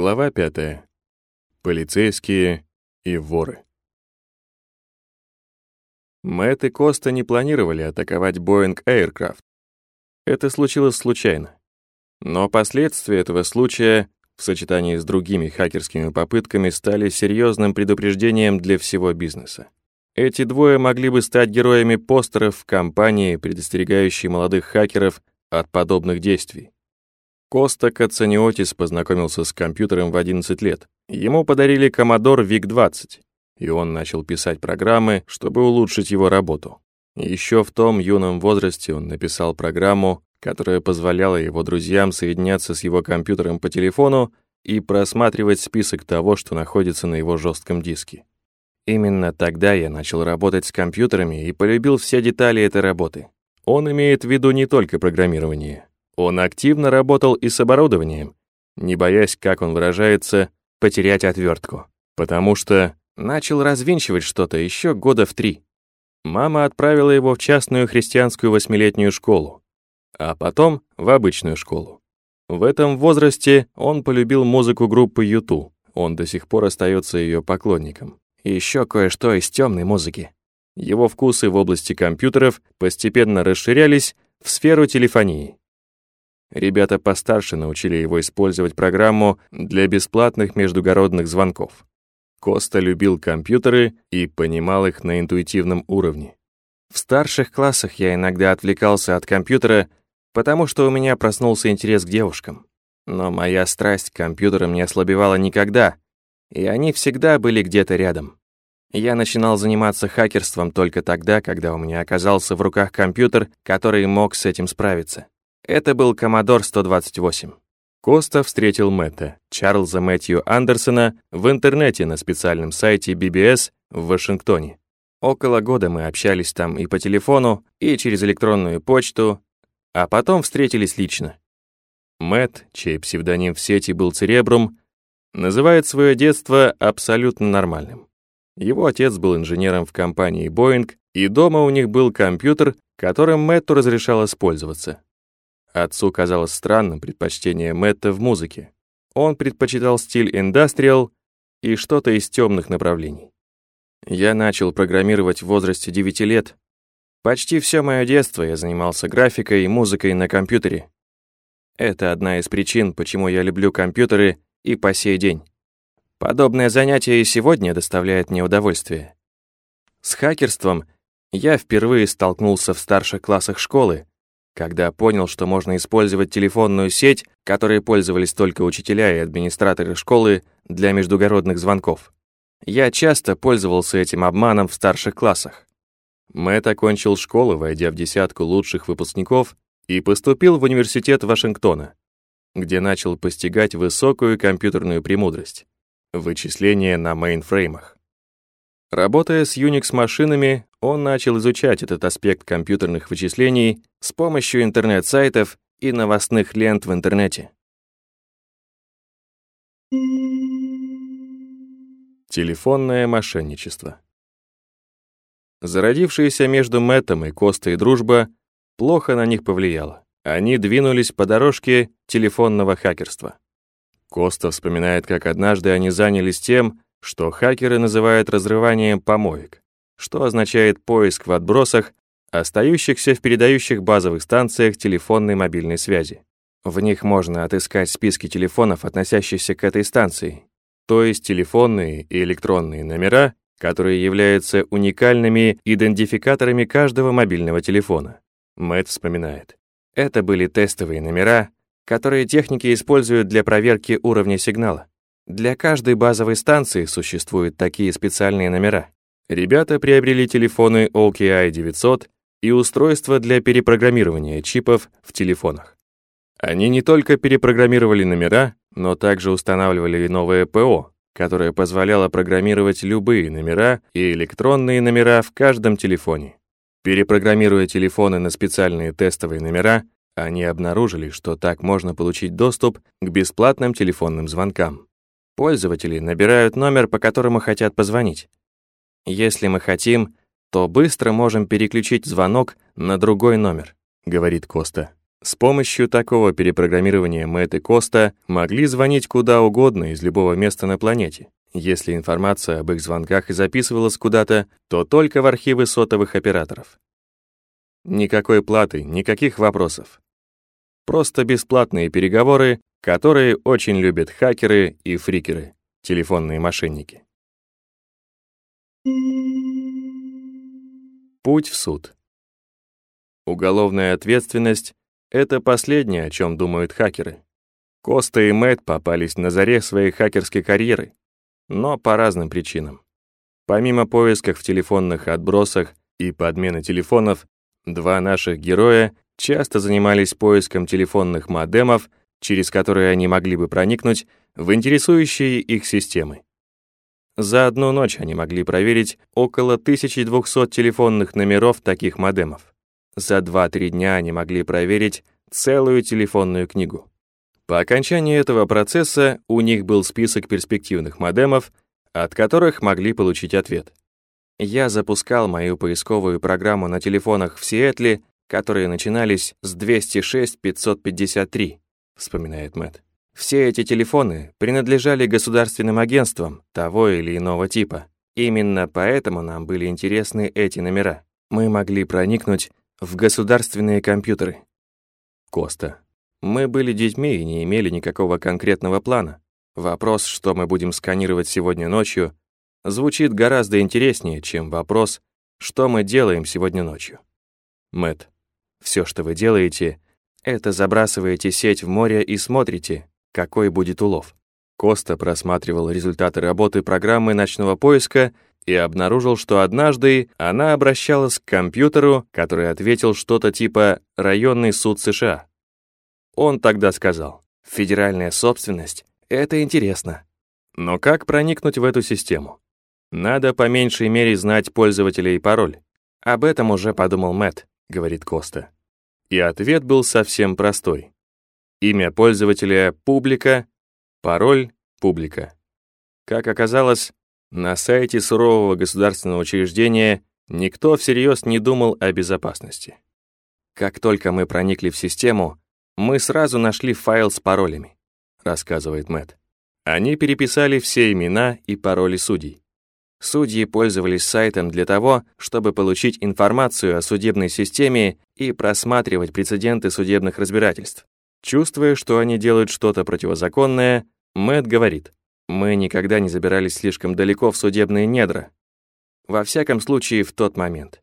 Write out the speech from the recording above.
Глава пятая. Полицейские и воры. Мэтт и Коста не планировали атаковать Boeing Aircraft. Это случилось случайно. Но последствия этого случая в сочетании с другими хакерскими попытками стали серьезным предупреждением для всего бизнеса. Эти двое могли бы стать героями постеров в компании, предостерегающей молодых хакеров от подобных действий. Коста Кацаниотис познакомился с компьютером в 11 лет. Ему подарили Commodore VIC-20, и он начал писать программы, чтобы улучшить его работу. Еще в том юном возрасте он написал программу, которая позволяла его друзьям соединяться с его компьютером по телефону и просматривать список того, что находится на его жестком диске. Именно тогда я начал работать с компьютерами и полюбил все детали этой работы. Он имеет в виду не только программирование, он активно работал и с оборудованием, не боясь, как он выражается, потерять отвертку, потому что начал развинчивать что-то еще года в три. Мама отправила его в частную христианскую восьмилетнюю школу, а потом в обычную школу. В этом возрасте он полюбил музыку группы Юту. Он до сих пор остается ее поклонником. Еще кое-что из темной музыки. Его вкусы в области компьютеров постепенно расширялись в сферу телефонии. Ребята постарше научили его использовать программу для бесплатных междугородных звонков. Коста любил компьютеры и понимал их на интуитивном уровне. В старших классах я иногда отвлекался от компьютера, потому что у меня проснулся интерес к девушкам. Но моя страсть к компьютерам не ослабевала никогда, и они всегда были где-то рядом. Я начинал заниматься хакерством только тогда, когда у меня оказался в руках компьютер, который мог с этим справиться. Это был Commodore 128. Коста встретил Мэтта, Чарльза Мэтью Андерсона, в интернете на специальном сайте BBS в Вашингтоне. Около года мы общались там и по телефону, и через электронную почту, а потом встретились лично. Мэтт, чей псевдоним в сети был Церебрум, называет свое детство абсолютно нормальным. Его отец был инженером в компании Boeing, и дома у них был компьютер, которым Мэтту разрешалось пользоваться. Отцу казалось странным предпочтение Мэтта в музыке. Он предпочитал стиль индастриал и что-то из темных направлений. Я начал программировать в возрасте 9 лет. Почти все мое детство я занимался графикой и музыкой на компьютере. Это одна из причин, почему я люблю компьютеры и по сей день. Подобное занятие и сегодня доставляет мне удовольствие. С хакерством я впервые столкнулся в старших классах школы, когда понял, что можно использовать телефонную сеть, которой пользовались только учителя и администраторы школы, для междугородных звонков. Я часто пользовался этим обманом в старших классах. Мэтт окончил школу, войдя в десятку лучших выпускников, и поступил в университет Вашингтона, где начал постигать высокую компьютерную премудрость — вычисления на мейнфреймах. Работая с Unix-машинами, он начал изучать этот аспект компьютерных вычислений с помощью интернет-сайтов и новостных лент в интернете. Телефонное мошенничество. Зародившаяся между Мэттом и Костой дружба плохо на них повлияла. Они двинулись по дорожке телефонного хакерства. Коста вспоминает, как однажды они занялись тем, что хакеры называют разрыванием помоек, что означает поиск в отбросах, остающихся в передающих базовых станциях телефонной мобильной связи. В них можно отыскать списки телефонов, относящихся к этой станции, то есть телефонные и электронные номера, которые являются уникальными идентификаторами каждого мобильного телефона. Мэтт вспоминает. Это были тестовые номера, которые техники используют для проверки уровня сигнала. Для каждой базовой станции существуют такие специальные номера. Ребята приобрели телефоны OKI 900 и устройства для перепрограммирования чипов в телефонах. Они не только перепрограммировали номера, но также устанавливали новое ПО, которое позволяло программировать любые номера и электронные номера в каждом телефоне. Перепрограммируя телефоны на специальные тестовые номера, они обнаружили, что так можно получить доступ к бесплатным телефонным звонкам. Пользователи набирают номер, по которому хотят позвонить. Если мы хотим, то быстро можем переключить звонок на другой номер, говорит Коста. С помощью такого перепрограммирования Мэтт и Коста могли звонить куда угодно из любого места на планете. Если информация об их звонках и записывалась куда-то, то только в архивы сотовых операторов. Никакой платы, никаких вопросов. Просто бесплатные переговоры, которые очень любят хакеры и фрикеры, телефонные мошенники. Путь в суд. Уголовная ответственность — это последнее, о чем думают хакеры. Коста и Мэтт попались на заре своей хакерской карьеры, но по разным причинам. Помимо поисков в телефонных отбросах и подмены телефонов, два наших героя часто занимались поиском телефонных модемов, через которые они могли бы проникнуть в интересующие их системы. За одну ночь они могли проверить около 1200 телефонных номеров таких модемов. За 2-3 дня они могли проверить целую телефонную книгу. По окончании этого процесса у них был список перспективных модемов, от которых могли получить ответ. Я запускал мою поисковую программу на телефонах в Сиэтле, которые начинались с 206-553, вспоминает Мэтт. Все эти телефоны принадлежали государственным агентствам того или иного типа. Именно поэтому нам были интересны эти номера. Мы могли проникнуть в государственные компьютеры. Коста. Мы были детьми и не имели никакого конкретного плана. Вопрос, что мы будем сканировать сегодня ночью, звучит гораздо интереснее, чем вопрос, что мы делаем сегодня ночью. Мэт, все, что вы делаете, это забрасываете сеть в море и смотрите, какой будет улов. Коста просматривал результаты работы программы ночного поиска и обнаружил, что однажды она обращалась к компьютеру, который ответил что-то типа «районный суд США». Он тогда сказал, федеральная собственность — это интересно. Но как проникнуть в эту систему? Надо по меньшей мере знать пользователя и пароль. Об этом уже подумал Мэтт, говорит Коста. И ответ был совсем простой. Имя пользователя — публика, пароль — публика. Как оказалось, на сайте сурового государственного учреждения никто всерьез не думал о безопасности. Как только мы проникли в систему, мы сразу нашли файл с паролями, рассказывает Мэтт. Они переписали все имена и пароли судей. Судьи пользовались сайтом для того, чтобы получить информацию о судебной системе и просматривать прецеденты судебных разбирательств. Чувствуя, что они делают что-то противозаконное, Мэтт говорит, «Мы никогда не забирались слишком далеко в судебные недра. Во всяком случае, в тот момент.